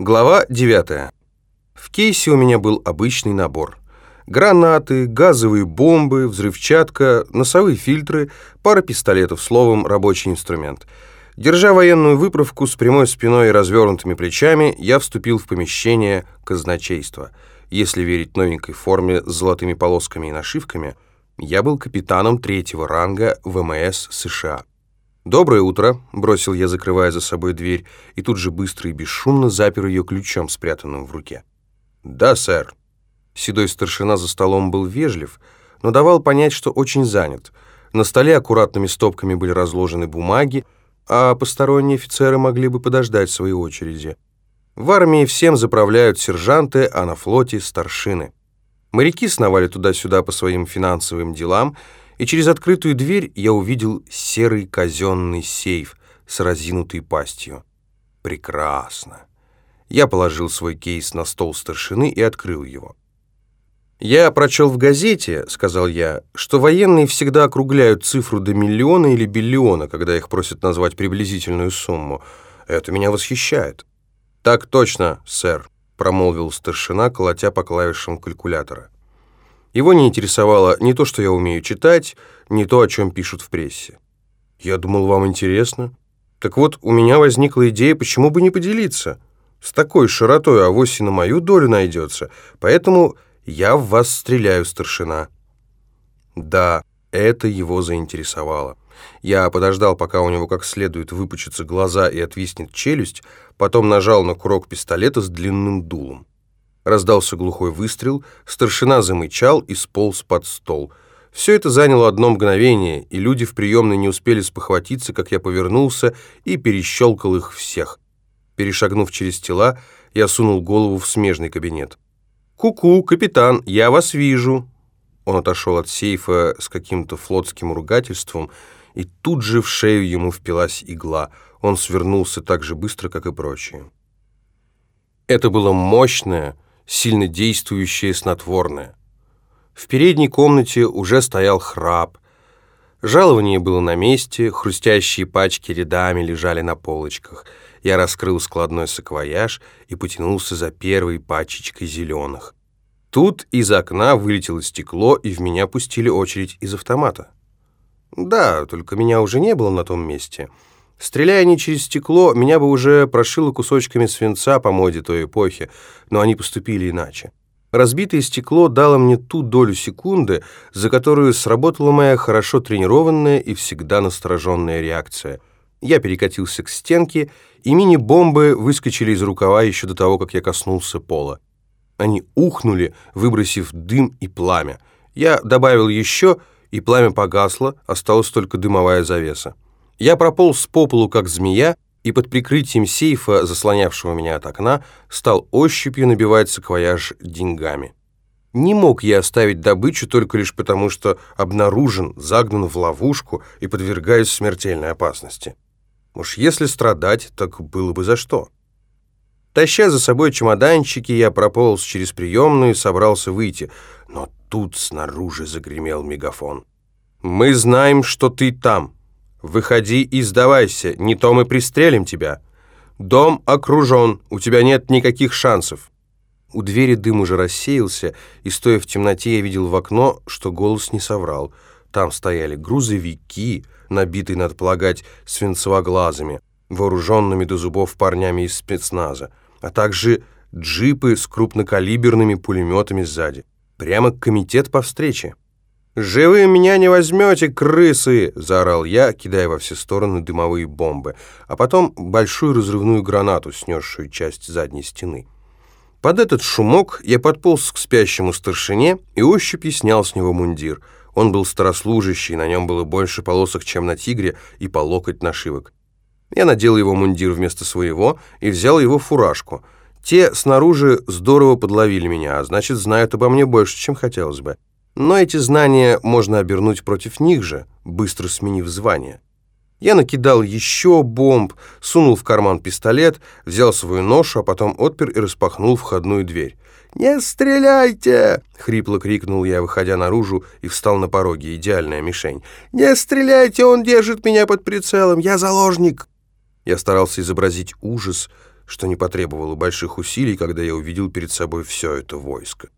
Глава 9. В кейсе у меня был обычный набор. Гранаты, газовые бомбы, взрывчатка, носовые фильтры, пара пистолетов, словом, рабочий инструмент. Держа военную выправку с прямой спиной и развернутыми плечами, я вступил в помещение казначейства. Если верить новенькой форме с золотыми полосками и нашивками, я был капитаном третьего ранга ВМС США. «Доброе утро», — бросил я, закрывая за собой дверь, и тут же быстро и бесшумно запер ее ключом, спрятанным в руке. «Да, сэр». Седой старшина за столом был вежлив, но давал понять, что очень занят. На столе аккуратными стопками были разложены бумаги, а посторонние офицеры могли бы подождать своей очереди. В армии всем заправляют сержанты, а на флоте — старшины. Моряки сновали туда-сюда по своим финансовым делам — и через открытую дверь я увидел серый казенный сейф с разинутой пастью. Прекрасно. Я положил свой кейс на стол старшины и открыл его. «Я прочел в газете, — сказал я, — что военные всегда округляют цифру до миллиона или биллиона, когда их просят назвать приблизительную сумму. Это меня восхищает». «Так точно, сэр», — промолвил старшина, колотя по клавишам калькулятора. Его не интересовало не то, что я умею читать, не то, о чем пишут в прессе. Я думал, вам интересно. Так вот, у меня возникла идея, почему бы не поделиться. С такой широтой авось и на мою долю найдется. Поэтому я в вас стреляю, старшина. Да, это его заинтересовало. Я подождал, пока у него как следует выпучатся глаза и отвиснет челюсть, потом нажал на курок пистолета с длинным дулом. Раздался глухой выстрел, старшина замычал и сполз под стол. Все это заняло одно мгновение, и люди в приемной не успели спохватиться, как я повернулся и перещелкал их всех. Перешагнув через тела, я сунул голову в смежный кабинет. «Ку-ку, капитан, я вас вижу!» Он отошел от сейфа с каким-то флотским ругательством, и тут же в шею ему впилась игла. Он свернулся так же быстро, как и прочие. Это было мощное, сильно действующее снотворное. В передней комнате уже стоял храп. Жалование было на месте, хрустящие пачки рядами лежали на полочках. Я раскрыл складной саквояж и потянулся за первой пачечкой зеленых. Тут из окна вылетело стекло, и в меня пустили очередь из автомата. Да, только меня уже не было на том месте — Стреляя не через стекло, меня бы уже прошило кусочками свинца по моде той эпохи, но они поступили иначе. Разбитое стекло дало мне ту долю секунды, за которую сработала моя хорошо тренированная и всегда настороженная реакция. Я перекатился к стенке, и мини-бомбы выскочили из рукава еще до того, как я коснулся пола. Они ухнули, выбросив дым и пламя. Я добавил еще, и пламя погасло, осталась только дымовая завеса. Я прополз по полу, как змея, и под прикрытием сейфа, заслонявшего меня от окна, стал ощупью набивать саквояж деньгами. Не мог я оставить добычу только лишь потому, что обнаружен, загнан в ловушку и подвергаюсь смертельной опасности. Уж если страдать, так было бы за что. Таща за собой чемоданчики, я прополз через приемную и собрался выйти, но тут снаружи загремел мегафон. «Мы знаем, что ты там», «Выходи и сдавайся, не то мы пристрелим тебя. Дом окружен, у тебя нет никаких шансов». У двери дым уже рассеялся, и, стоя в темноте, я видел в окно, что голос не соврал. Там стояли грузовики, набитые, надо полагать, свинцевоглазами, вооруженными до зубов парнями из спецназа, а также джипы с крупнокалиберными пулеметами сзади. Прямо комитет по встрече. «Живым меня не возьмете, крысы!» — заорал я, кидая во все стороны дымовые бомбы, а потом большую разрывную гранату, снесшую часть задней стены. Под этот шумок я подполз к спящему старшине и ощупью снял с него мундир. Он был старослужащий, на нем было больше полосок, чем на тигре, и по локоть нашивок. Я надел его мундир вместо своего и взял его фуражку. Те снаружи здорово подловили меня, а значит, знают обо мне больше, чем хотелось бы. Но эти знания можно обернуть против них же, быстро сменив звание. Я накидал еще бомб, сунул в карман пистолет, взял свою ношу, а потом отпер и распахнул входную дверь. «Не стреляйте!» — хрипло крикнул я, выходя наружу, и встал на пороге, идеальная мишень. «Не стреляйте, он держит меня под прицелом, я заложник!» Я старался изобразить ужас, что не потребовало больших усилий, когда я увидел перед собой все это войско.